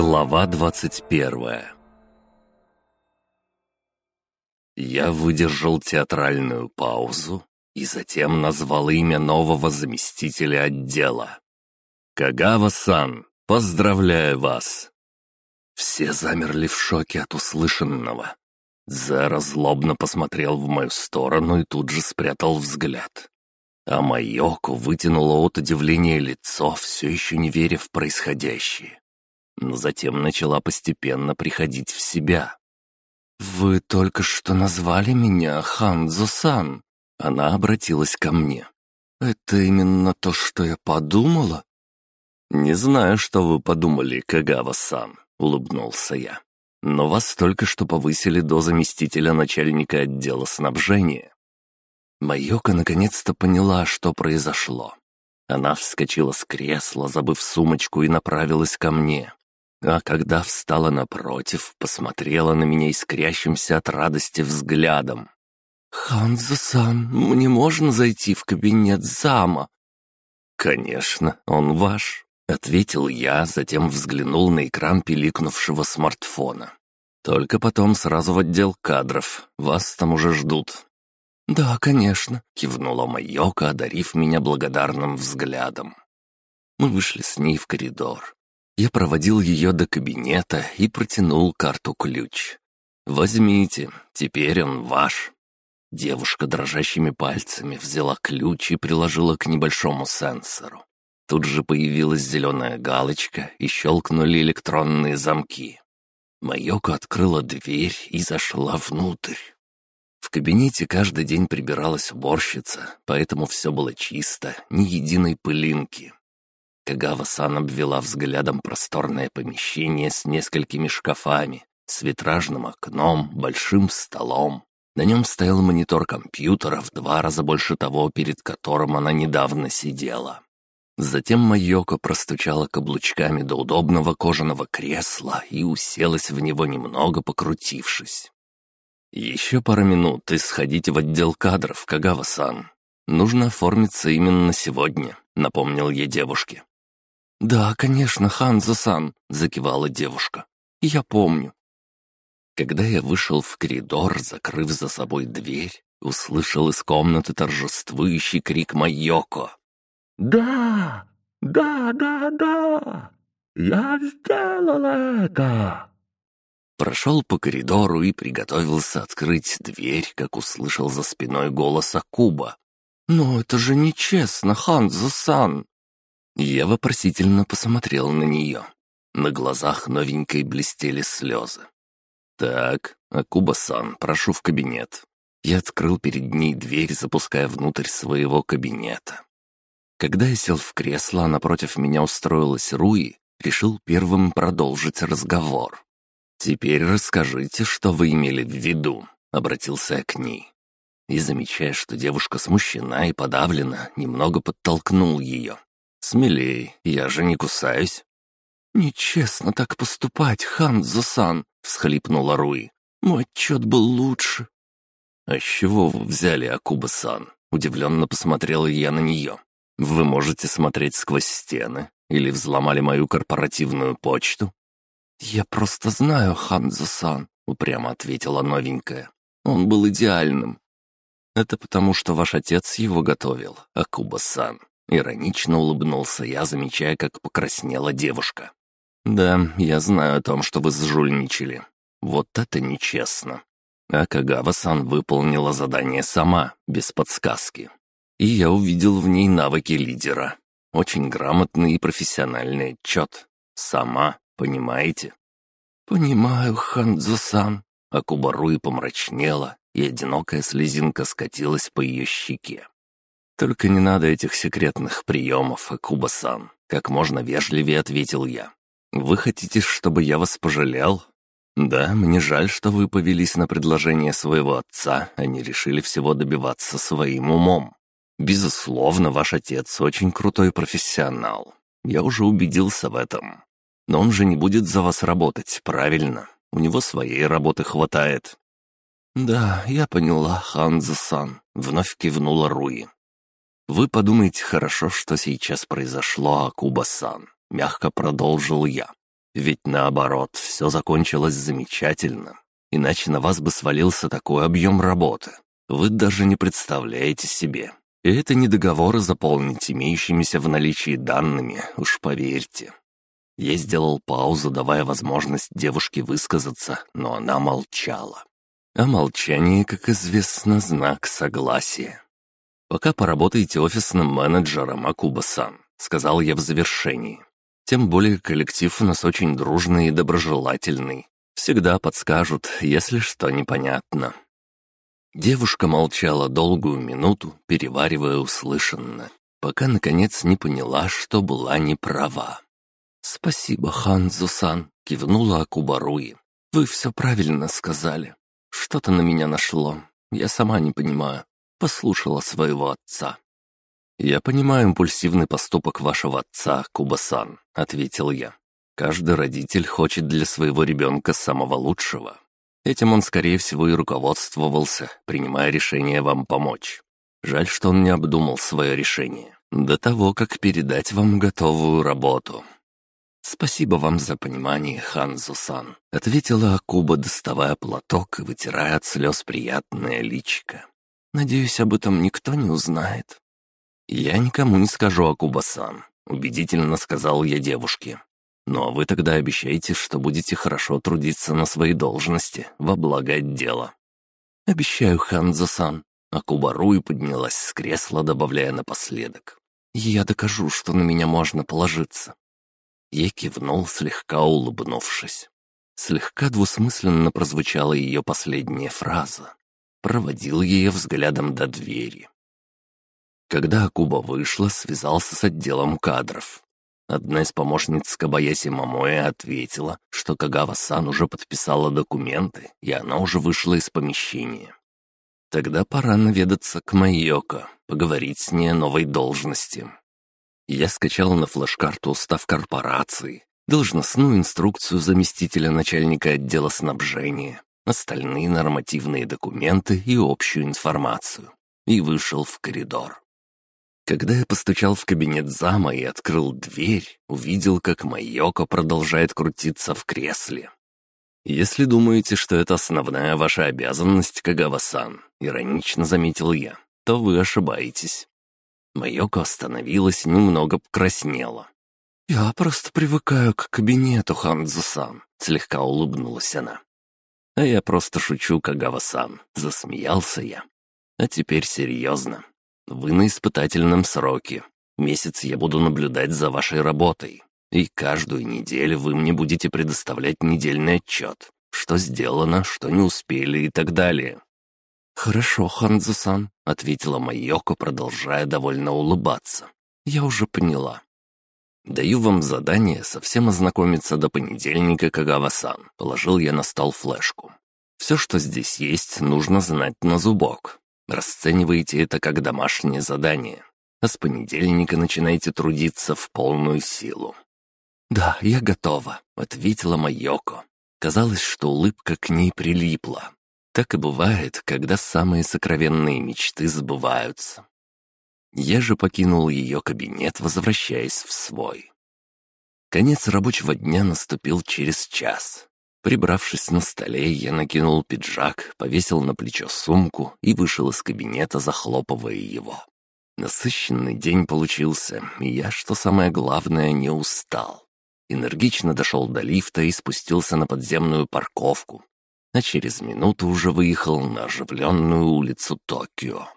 Глава 21 Я выдержал театральную паузу и затем назвал имя нового заместителя отдела. «Кагава-сан, поздравляю вас!» Все замерли в шоке от услышанного. Зера злобно посмотрел в мою сторону и тут же спрятал взгляд. А Майоко вытянула от удивления лицо, все еще не веря в происходящее. Но затем начала постепенно приходить в себя. «Вы только что назвали меня Ханзо-сан?» Она обратилась ко мне. «Это именно то, что я подумала?» «Не знаю, что вы подумали, Кагава-сан», — улыбнулся я. «Но вас только что повысили до заместителя начальника отдела снабжения». Майока наконец-то поняла, что произошло. Она вскочила с кресла, забыв сумочку, и направилась ко мне. А когда встала напротив, посмотрела на меня искрящимся от радости взглядом. «Ханзо-сан, мне можно зайти в кабинет зама?» «Конечно, он ваш», — ответил я, затем взглянул на экран пиликнувшего смартфона. «Только потом сразу в отдел кадров, вас там уже ждут». «Да, конечно», — кивнула Майока, одарив меня благодарным взглядом. Мы вышли с ней в коридор. Я проводил ее до кабинета и протянул карту-ключ. «Возьмите, теперь он ваш». Девушка дрожащими пальцами взяла ключ и приложила к небольшому сенсору. Тут же появилась зеленая галочка и щелкнули электронные замки. Майока открыла дверь и зашла внутрь. В кабинете каждый день прибиралась уборщица, поэтому все было чисто, ни единой пылинки. Кагава-сан обвела взглядом просторное помещение с несколькими шкафами, с витражным окном, большим столом. На нем стоял монитор компьютера в два раза больше того, перед которым она недавно сидела. Затем Майоко простучала каблучками до удобного кожаного кресла и уселась в него немного покрутившись. «Еще пара минут и сходите в отдел кадров, Кагава-сан. Нужно оформиться именно сегодня», — напомнил ей девушке. «Да, конечно, Ханзо-сан», — закивала девушка. «Я помню». Когда я вышел в коридор, закрыв за собой дверь, услышал из комнаты торжествующий крик Майоко. «Да! Да, да, да! Я сделал это!» Прошел по коридору и приготовился открыть дверь, как услышал за спиной голос Акуба. «Но это же нечестно, Ханзо-сан!» Я вопросительно посмотрел на нее. На глазах новенькой блестели слезы. «Так, Акуба-сан, прошу в кабинет». Я открыл перед ней дверь, запуская внутрь своего кабинета. Когда я сел в кресло, а напротив меня устроилась Руи, решил первым продолжить разговор. «Теперь расскажите, что вы имели в виду», — обратился я к ней. И, замечая, что девушка смущена и подавлена, немного подтолкнул ее. «Смелей, я же не кусаюсь». «Нечестно так поступать, Ханзо-сан», — всхлипнула Руи. «Мой отчет был лучше». «А с чего вы взяли, Акуба-сан?» — удивленно посмотрела я на нее. «Вы можете смотреть сквозь стены? Или взломали мою корпоративную почту?» «Я просто знаю Ханзо-сан», — упрямо ответила новенькая. «Он был идеальным». «Это потому, что ваш отец его готовил, Акуба-сан», Иронично улыбнулся я, замечая, как покраснела девушка. «Да, я знаю о том, что вы сжульничали. Вот это нечестно. А Кагава-сан выполнила задание сама, без подсказки. И я увидел в ней навыки лидера. Очень грамотный и профессиональный отчет. Сама, понимаете?» «Понимаю, Ханзо-сан». Акубаруи помрачнела, и одинокая слезинка скатилась по ее щеке. «Только не надо этих секретных приемов, Акуба-сан», — как можно вежливее ответил я. «Вы хотите, чтобы я вас пожалел?» «Да, мне жаль, что вы повелись на предложение своего отца, а не решили всего добиваться своим умом. Безусловно, ваш отец очень крутой профессионал. Я уже убедился в этом. Но он же не будет за вас работать, правильно? У него своей работы хватает». «Да, я поняла, Ханзо-сан», — вновь кивнула Руи. «Вы подумайте хорошо, что сейчас произошло, Акуба-сан», — мягко продолжил я. Ведь наоборот, все закончилось замечательно. Иначе на вас бы свалился такой объем работы. Вы даже не представляете себе. И это не договоры заполнить имеющимися в наличии данными, уж поверьте. Я сделал паузу, давая возможность девушке высказаться, но она молчала. А молчание, как известно, знак согласия. «Пока поработаете офисным менеджером, Акуба-сан», — сказал я в завершении. «Тем более коллектив у нас очень дружный и доброжелательный. Всегда подскажут, если что непонятно». Девушка молчала долгую минуту, переваривая услышанное, пока, наконец, не поняла, что была неправа. «Спасибо, Ханзу-сан», — кивнула Акубаруи. «Вы все правильно сказали. Что-то на меня нашло. Я сама не понимаю. Послушала своего отца». «Я понимаю импульсивный поступок вашего отца, Кубасан», — ответил я. «Каждый родитель хочет для своего ребенка самого лучшего. Этим он, скорее всего, и руководствовался, принимая решение вам помочь. Жаль, что он не обдумал свое решение до того, как передать вам готовую работу. «Спасибо вам за понимание, Ханзу-сан», — ответила Акуба, доставая платок и вытирая от слез приятное личико. «Надеюсь, об этом никто не узнает». «Я никому не скажу, Акуба-сан», — убедительно сказал я девушке. «Но вы тогда обещаете, что будете хорошо трудиться на своей должности во благо отдела». «Обещаю, Ханзо-сан». Руи поднялась с кресла, добавляя напоследок. «Я докажу, что на меня можно положиться. Я кивнул, слегка улыбнувшись. Слегка двусмысленно прозвучала ее последняя фраза. Проводил ее взглядом до двери. Когда Акуба вышла, связался с отделом кадров. Одна из помощниц Кабаяси Мамоэ ответила, что Кагава-сан уже подписала документы, и она уже вышла из помещения. Тогда пора наведаться к Майоко, поговорить с ней о новой должности. Я скачал на флеш-карту устав корпорации, должностную инструкцию заместителя начальника отдела снабжения, остальные нормативные документы и общую информацию, и вышел в коридор. Когда я постучал в кабинет зама и открыл дверь, увидел, как Майоко продолжает крутиться в кресле. «Если думаете, что это основная ваша обязанность, Кагава-сан», — иронично заметил я, — то вы ошибаетесь. Майоко остановилась немного покраснела. «Я просто привыкаю к кабинету, Ханзу-сан», — слегка улыбнулась она. «А я просто шучу, Кагава-сан», — засмеялся я. «А теперь серьезно. Вы на испытательном сроке. Месяц я буду наблюдать за вашей работой. И каждую неделю вы мне будете предоставлять недельный отчет. Что сделано, что не успели и так далее. «Хорошо, Ханзу-сан», — ответила Майоко, продолжая довольно улыбаться. «Я уже поняла». «Даю вам задание совсем ознакомиться до понедельника, Кагава-сан», — положил я на стол флешку. «Все, что здесь есть, нужно знать на зубок. Расценивайте это как домашнее задание, а с понедельника начинайте трудиться в полную силу». «Да, я готова», — ответила Майоко. Казалось, что улыбка к ней прилипла. Так и бывает, когда самые сокровенные мечты сбываются. Я же покинул ее кабинет, возвращаясь в свой. Конец рабочего дня наступил через час. Прибравшись на столе, я накинул пиджак, повесил на плечо сумку и вышел из кабинета, захлопывая его. Насыщенный день получился, и я, что самое главное, не устал. Энергично дошел до лифта и спустился на подземную парковку, а через минуту уже выехал на оживленную улицу Токио.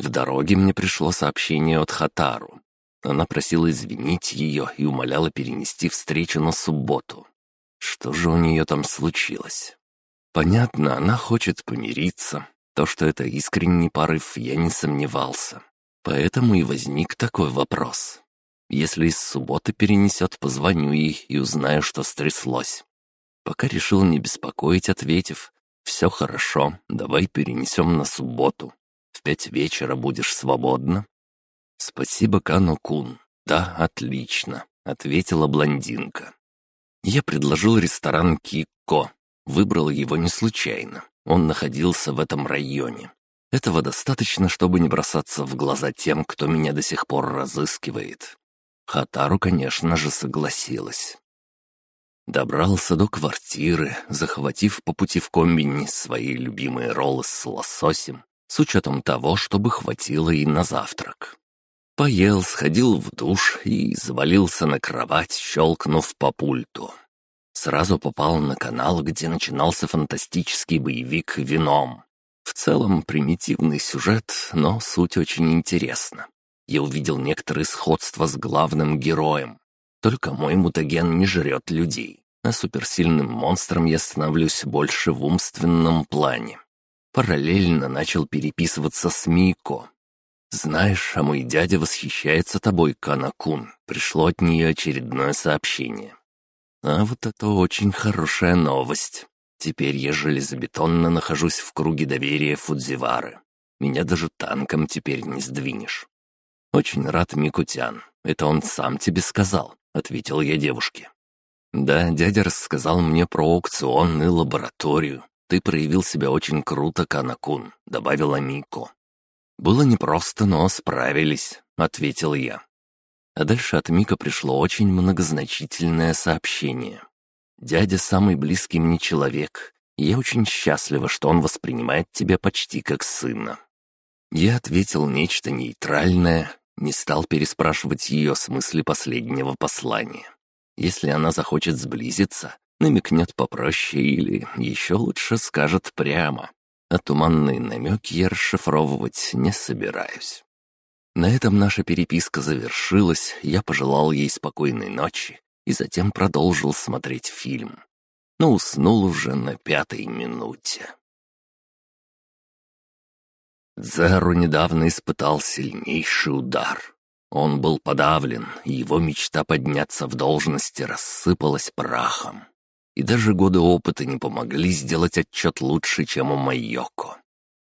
В дороге мне пришло сообщение от Хатару. Она просила извинить ее и умоляла перенести встречу на субботу. Что же у нее там случилось? Понятно, она хочет помириться. То, что это искренний порыв, я не сомневался. Поэтому и возник такой вопрос. Если из субботы перенесет, позвоню ей и узнаю, что стряслось. Пока решил не беспокоить, ответив, «Все хорошо, давай перенесем на субботу. Пять вечера будешь свободна». «Спасибо, Кано-кун. Да, отлично», — ответила блондинка. Я предложил ресторан Кикко. Выбрал его не случайно. Он находился в этом районе. Этого достаточно, чтобы не бросаться в глаза тем, кто меня до сих пор разыскивает. Хатару, конечно же, согласилась. Добрался до квартиры, захватив по пути в комбине свои любимые роллы с лососем, с учетом того, чтобы хватило и на завтрак. Поел, сходил в душ и завалился на кровать, щелкнув по пульту. Сразу попал на канал, где начинался фантастический боевик «Вином». В целом примитивный сюжет, но суть очень интересна. Я увидел некоторые сходства с главным героем. Только мой мутаген не жрет людей, а суперсильным монстром я становлюсь больше в умственном плане. Параллельно начал переписываться с Мико, «Знаешь, а мой дядя восхищается тобой, Канакун». Пришло от нее очередное сообщение. А вот это очень хорошая новость. Теперь я железобетонно нахожусь в круге доверия Фудзивары. Меня даже танком теперь не сдвинешь. «Очень рад, Микутян. Это он сам тебе сказал», — ответил я девушке. «Да, дядя рассказал мне про аукцион и лабораторию. Ты проявил себя очень круто, Канакун», — добавила Мико. «Было непросто, но справились», — ответил я. А дальше от Мика пришло очень многозначительное сообщение. «Дядя самый близкий мне человек, я очень счастлива, что он воспринимает тебя почти как сына». Я ответил нечто нейтральное, не стал переспрашивать ее о смысле последнего послания. Если она захочет сблизиться, намекнет попроще или еще лучше скажет прямо а туманные намеки я расшифровывать не собираюсь. На этом наша переписка завершилась, я пожелал ей спокойной ночи и затем продолжил смотреть фильм. Но уснул уже на пятой минуте. Зеру недавно испытал сильнейший удар. Он был подавлен, и его мечта подняться в должности рассыпалась прахом и даже годы опыта не помогли сделать отчет лучше, чем у Майоко.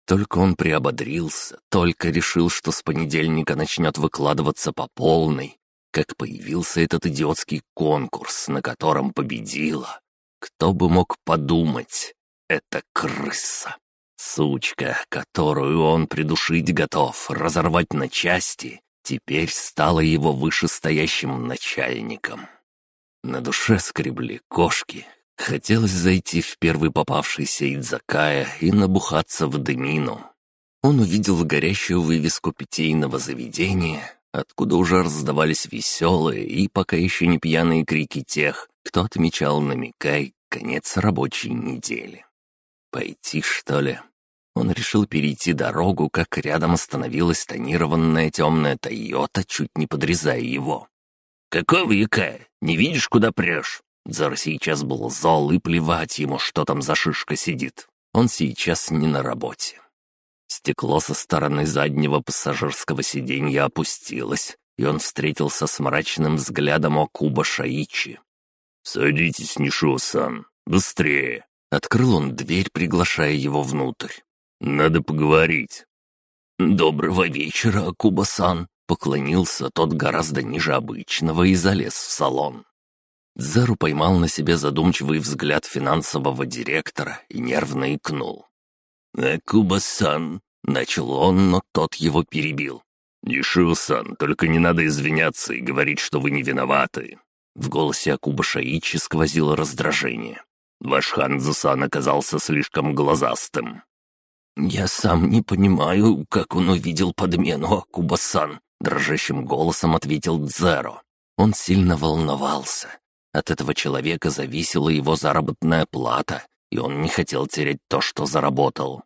Только он приободрился, только решил, что с понедельника начнет выкладываться по полной, как появился этот идиотский конкурс, на котором победила. Кто бы мог подумать, это крыса. Сучка, которую он придушить готов, разорвать на части, теперь стала его вышестоящим начальником. На душе скребли кошки. Хотелось зайти в первый попавшийся Идзакая и набухаться в дымину. Он увидел горящую вывеску питейного заведения, откуда уже раздавались веселые и пока еще не пьяные крики тех, кто отмечал намекай конец рабочей недели. Пойти, что ли? Он решил перейти дорогу, как рядом остановилась тонированная темная Тойота, чуть не подрезая его. «Какого яка? Не видишь, куда прешь?» Зар сейчас был зол и плевать ему, что там за шишка сидит. Он сейчас не на работе. Стекло со стороны заднего пассажирского сиденья опустилось, и он встретился с мрачным взглядом Окуба Шаичи. «Садитесь, Нишо-сан, быстрее!» Открыл он дверь, приглашая его внутрь. «Надо поговорить». «Доброго вечера, Акуба-сан!» Поклонился тот гораздо ниже обычного и залез в салон. Зару поймал на себе задумчивый взгляд финансового директора и нервно икнул. «Акуба-сан!» — начал он, но тот его перебил. «Нишио-сан, только не надо извиняться и говорить, что вы не виноваты». В голосе Акуба Шаичи сквозило раздражение. «Ваш Ханзо-сан оказался слишком глазастым». «Я сам не понимаю, как он увидел подмену Акуба-сан», — дрожащим голосом ответил Дзеро. Он сильно волновался. От этого человека зависела его заработная плата, и он не хотел терять то, что заработал.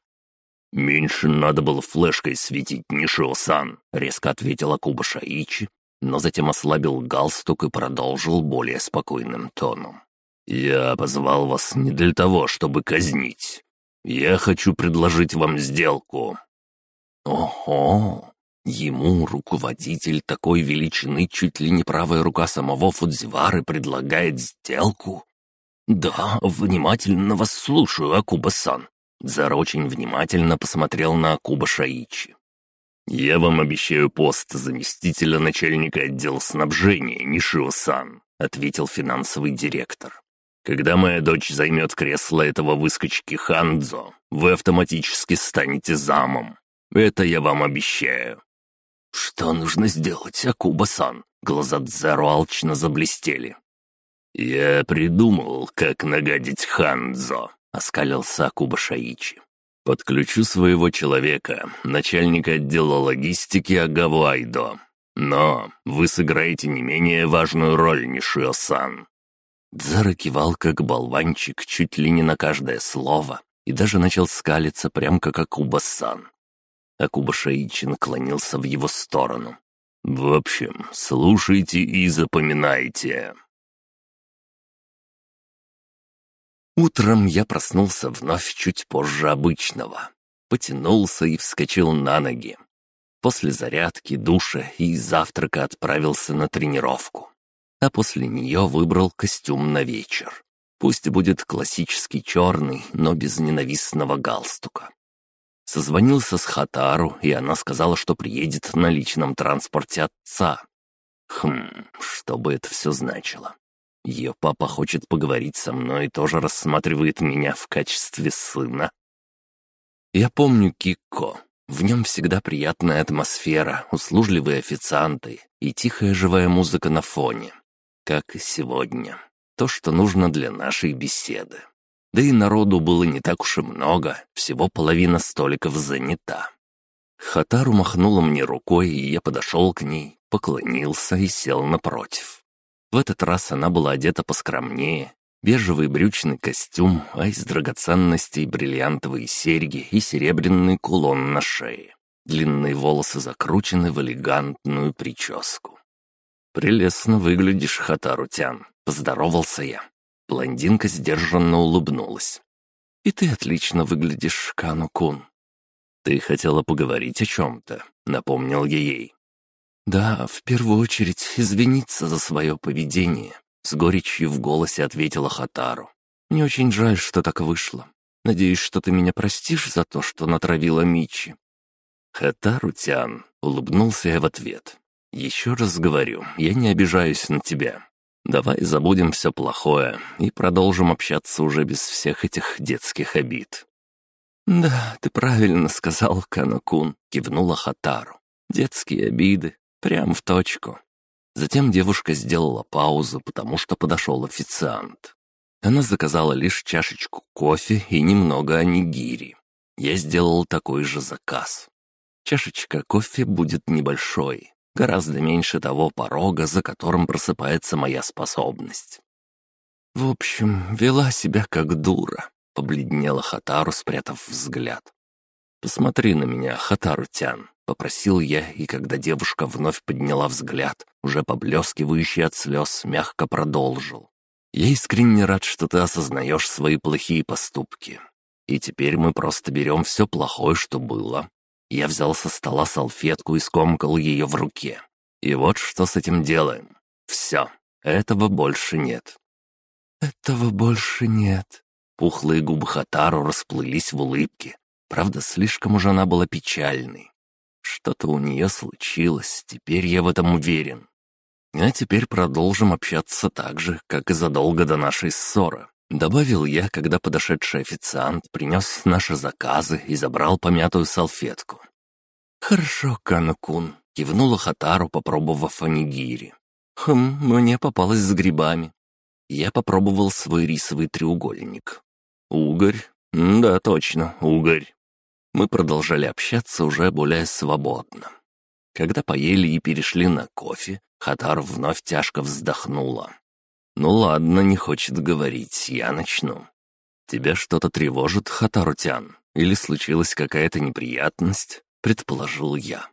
«Меньше надо было флешкой светить, Нишио-сан», — резко ответил Акуба Шаичи, но затем ослабил галстук и продолжил более спокойным тоном. «Я позвал вас не для того, чтобы казнить. Я хочу предложить вам сделку». «Ого! Ему руководитель такой величины, чуть ли не правая рука самого Фудзивары, предлагает сделку? Да, внимательно вас слушаю, Акуба-сан. Зара очень внимательно посмотрел на Акуба Шаичи. «Я вам обещаю пост заместителя начальника отдела снабжения, Нишио-сан», — ответил финансовый директор. «Когда моя дочь займет кресло этого выскочки Хандзо, вы автоматически станете замом. Это я вам обещаю. «Что нужно сделать, Акуба-сан?» Глаза Дзеро алчно заблестели. «Я придумал, как нагадить Ханзо», — оскалился Акуба Шаичи. «Подключу своего человека, начальника отдела логистики Агавайдо. Но вы сыграете не менее важную роль, Нишио-сан». Дзара кивал как болванчик чуть ли не на каждое слово и даже начал скалиться прям как Акуба-сан. Акуба Шаичи наклонился в его сторону. «В общем, слушайте и запоминайте. Утром я проснулся вновь чуть позже обычного. Потянулся и вскочил на ноги. После зарядки, душа и завтрака отправился на тренировку. А после нее выбрал костюм на вечер. Пусть будет классический черный, но без ненавистного галстука. Созвонился с Хатару, и она сказала, что приедет на личном транспорте отца. Хм, что бы это все значило? Ее папа хочет поговорить со мной и тоже рассматривает меня в качестве сына. Я помню Кико. В нем всегда приятная атмосфера, услужливые официанты и тихая живая музыка на фоне. Как и сегодня. То, что нужно для нашей беседы. Да и народу было не так уж и много, всего половина столиков занята. Хатару махнула мне рукой, и я подошел к ней, поклонился и сел напротив. В этот раз она была одета поскромнее. Бежевый брючный костюм, а из драгоценностей бриллиантовые серьги и серебряный кулон на шее. Длинные волосы закручены в элегантную прическу. «Прелестно выглядишь, Хатарутян», — поздоровался я. Блондинка сдержанно улыбнулась. «И ты отлично выглядишь, Кану-кун». «Ты хотела поговорить о чем-то», — напомнил я ей. «Да, в первую очередь извиниться за свое поведение», — с горечью в голосе ответила Хатару. «Мне очень жаль, что так вышло. Надеюсь, что ты меня простишь за то, что натравила Мичи». «Хатару-тян», — улыбнулся я в ответ. «Еще раз говорю, я не обижаюсь на тебя. Давай забудем все плохое и продолжим общаться уже без всех этих детских обид». «Да, ты правильно сказал, Канакун», — кивнула Хатару. «Детские обиды, Прям в точку. Затем девушка сделала паузу, потому что подошел официант. Она заказала лишь чашечку кофе и немного анигири. Я сделал такой же заказ. Чашечка кофе будет небольшой, гораздо меньше того порога, за которым просыпается моя способность. В общем, вела себя как дура, побледнела Хатару, спрятав взгляд. «Посмотри на меня, Хатару-тян», — попросил я, и когда девушка вновь подняла взгляд, уже поблескивающий от слез, мягко продолжил. «Я искренне рад, что ты осознаешь свои плохие поступки. И теперь мы просто берем все плохое, что было». Я взял со стола салфетку и скомкал ее в руке. И вот что с этим делаем. Все, этого больше нет. «Этого больше нет». Пухлые губы Хатару расплылись в улыбке, Правда, слишком уж она была печальной. Что-то у нее случилось, теперь я в этом уверен. А теперь продолжим общаться так же, как и задолго до нашей ссоры. Добавил я, когда подошедший официант принес наши заказы и забрал помятую салфетку. «Хорошо, Канакун», — кивнула Хатару, попробовав анигири. «Хм, мне попалось с грибами». Я попробовал свой рисовый треугольник. «Угорь? Да, точно, угорь. Мы продолжали общаться уже более свободно. Когда поели и перешли на кофе, Хатар вновь тяжко вздохнула. «Ну ладно, не хочет говорить, я начну. Тебя что-то тревожит, Хатарутян? Или случилась какая-то неприятность?» — предположил я.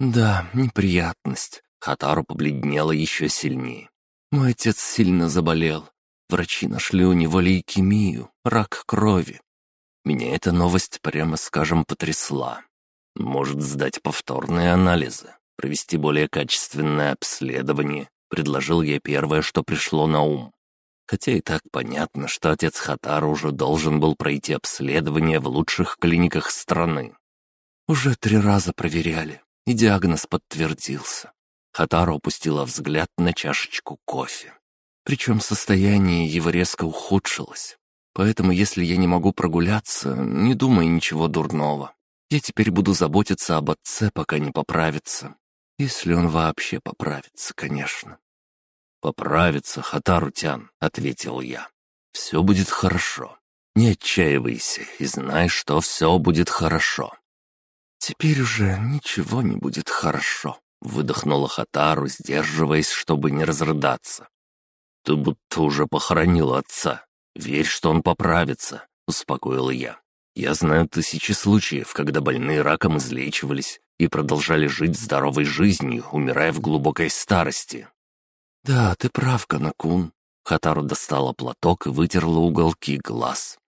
«Да, неприятность». Хатару побледнела еще сильнее. «Мой отец сильно заболел. Врачи нашли у него лейкемию, рак крови. Меня эта новость, прямо скажем, потрясла. Может сдать повторные анализы, провести более качественное обследование, предложил я первое, что пришло на ум. Хотя и так понятно, что отец Хатара уже должен был пройти обследование в лучших клиниках страны. Уже три раза проверяли, и диагноз подтвердился. Хатару опустила взгляд на чашечку кофе. Причем состояние его резко ухудшилось. Поэтому, если я не могу прогуляться, не думай ничего дурного. Я теперь буду заботиться об отце, пока не поправится. Если он вообще поправится, конечно. «Поправится, Хатарутян», — ответил я. «Все будет хорошо. Не отчаивайся и знай, что все будет хорошо». «Теперь уже ничего не будет хорошо», — выдохнула Хатару, сдерживаясь, чтобы не разрыдаться. «Ты будто уже похоронил отца. Верь, что он поправится», — успокоил я. «Я знаю тысячи случаев, когда больные раком излечивались и продолжали жить здоровой жизнью, умирая в глубокой старости». «Да, ты прав, Канакун». Хатару достала платок и вытерла уголки глаз.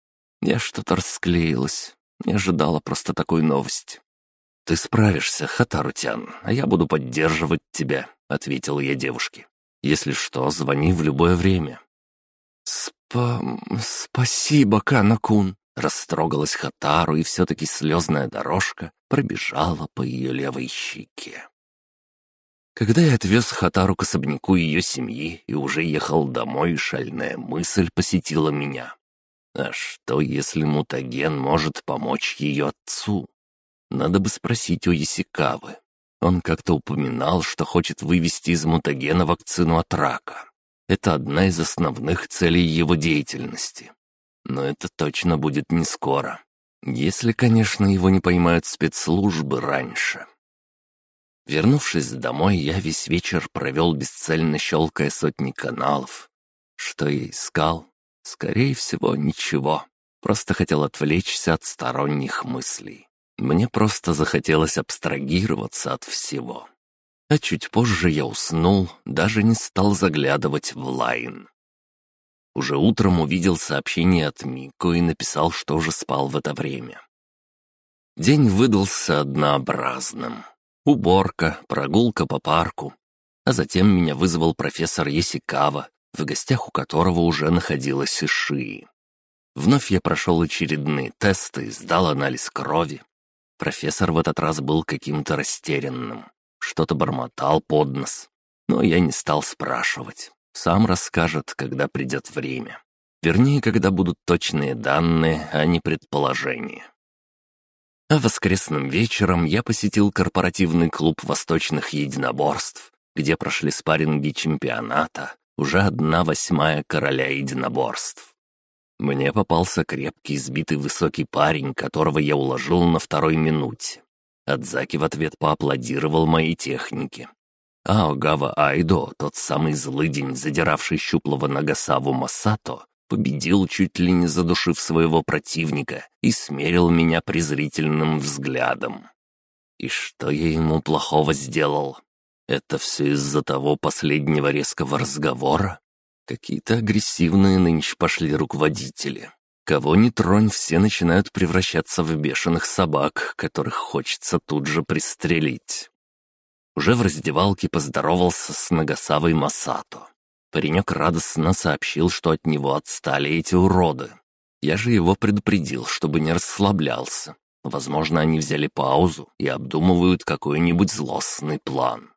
Я что-то расклеилась. Не ожидала просто такой новости. «Ты справишься, Хатарутян, а я буду поддерживать тебя», — ответил я девушке. «Если что, звони в любое время». «Спа... спасибо, Канакун», — растрогалась Хатару, и все-таки слезная дорожка пробежала по ее левой щеке. Когда я отвез Хатару к особняку ее семьи и уже ехал домой, шальная мысль посетила меня. А что, если мутаген может помочь ее отцу? Надо бы спросить у Ясикавы. Он как-то упоминал, что хочет вывести из мутагена вакцину от рака. Это одна из основных целей его деятельности. Но это точно будет не скоро. Если, конечно, его не поймают спецслужбы раньше. Вернувшись домой, я весь вечер провел бесцельно щелкая сотни каналов. Что я искал? Скорее всего, ничего. Просто хотел отвлечься от сторонних мыслей. Мне просто захотелось абстрагироваться от всего. А чуть позже я уснул, даже не стал заглядывать в лайн. Уже утром увидел сообщение от Мико и написал, что уже спал в это время. День выдался однообразным. Уборка, прогулка по парку. А затем меня вызвал профессор Есикава, в гостях у которого уже находилась Ишии. Вновь я прошел очередные тесты сдал анализ крови. Профессор в этот раз был каким-то растерянным. Что-то бормотал под нос. Но я не стал спрашивать. Сам расскажет, когда придет время. Вернее, когда будут точные данные, а не предположения. А воскресным вечером я посетил корпоративный клуб восточных единоборств, где прошли спарринги чемпионата, уже одна восьмая короля единоборств. Мне попался крепкий, сбитый высокий парень, которого я уложил на второй минуте. Адзаки в ответ поаплодировал моей технике. А Огава Айдо, тот самый злыдень, задиравший щуплого Нагасаву Масато, победил, чуть ли не задушив своего противника, и смерил меня презрительным взглядом. И что я ему плохого сделал? Это все из-за того последнего резкого разговора? Какие-то агрессивные нынче пошли руководители. Кого ни тронь, все начинают превращаться в бешеных собак, которых хочется тут же пристрелить. Уже в раздевалке поздоровался с Нагасавой Масато. Паренек радостно сообщил, что от него отстали эти уроды. Я же его предупредил, чтобы не расслаблялся. Возможно, они взяли паузу и обдумывают какой-нибудь злостный план.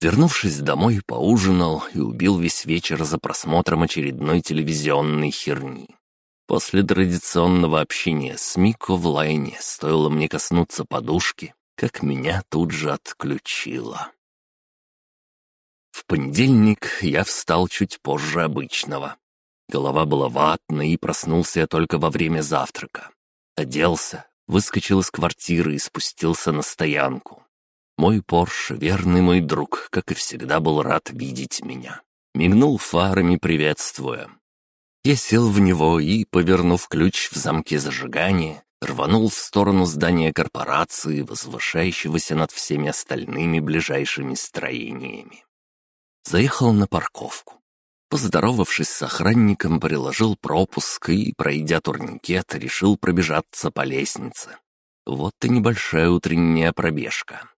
Вернувшись домой, поужинал и убил весь вечер за просмотром очередной телевизионной херни. После традиционного общения с Мико в лайне стоило мне коснуться подушки, как меня тут же отключило. В понедельник я встал чуть позже обычного. Голова была ватной, и проснулся я только во время завтрака. Оделся, выскочил из квартиры и спустился на стоянку. Мой Порш, верный мой друг, как и всегда, был рад видеть меня. Мигнул фарами, приветствуя. Я сел в него и, повернув ключ в замке зажигания, рванул в сторону здания корпорации, возвышающегося над всеми остальными ближайшими строениями. Заехал на парковку. Поздоровавшись с охранником, приложил пропуск и, пройдя турникет, решил пробежаться по лестнице. Вот и небольшая утренняя пробежка.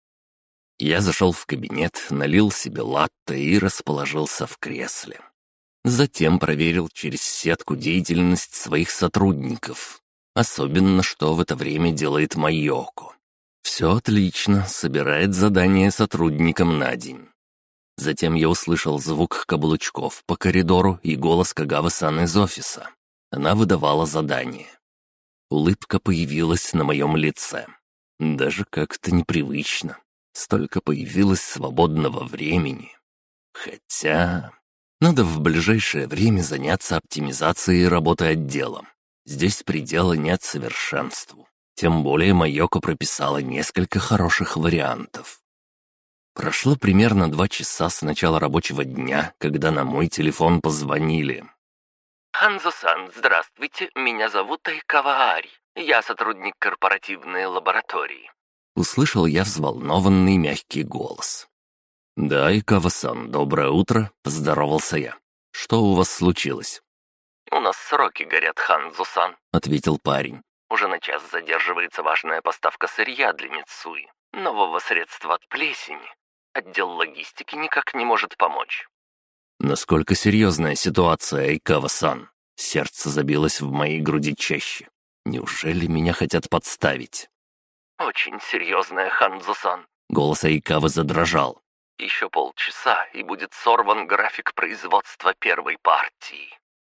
Я зашел в кабинет, налил себе латте и расположился в кресле. Затем проверил через сетку деятельность своих сотрудников. Особенно, что в это время делает Майоко. Все отлично, собирает задание сотрудникам на день. Затем я услышал звук каблучков по коридору и голос Кагавы-сан из офиса. Она выдавала задание. Улыбка появилась на моем лице. Даже как-то непривычно. Столько появилось свободного времени. Хотя... Надо в ближайшее время заняться оптимизацией работы отделом. Здесь предела нет совершенству. Тем более Майоко прописала несколько хороших вариантов. Прошло примерно два часа с начала рабочего дня, когда на мой телефон позвонили. «Ханзо-сан, здравствуйте, меня зовут Айкава Ари. Я сотрудник корпоративной лаборатории». Услышал я взволнованный мягкий голос. «Да, Айкава-сан, доброе утро», — поздоровался я. «Что у вас случилось?» «У нас сроки горят, Ханзо-сан», — ответил парень. «Уже на час задерживается важная поставка сырья для Мицуи, нового средства от плесени. Отдел логистики никак не может помочь. Насколько серьезная ситуация, Айкава-сан? Сердце забилось в моей груди чаще. Неужели меня хотят подставить? «Очень серьезная, Ханзо-сан». Голос Айкавы задрожал. «Еще полчаса, и будет сорван график производства первой партии».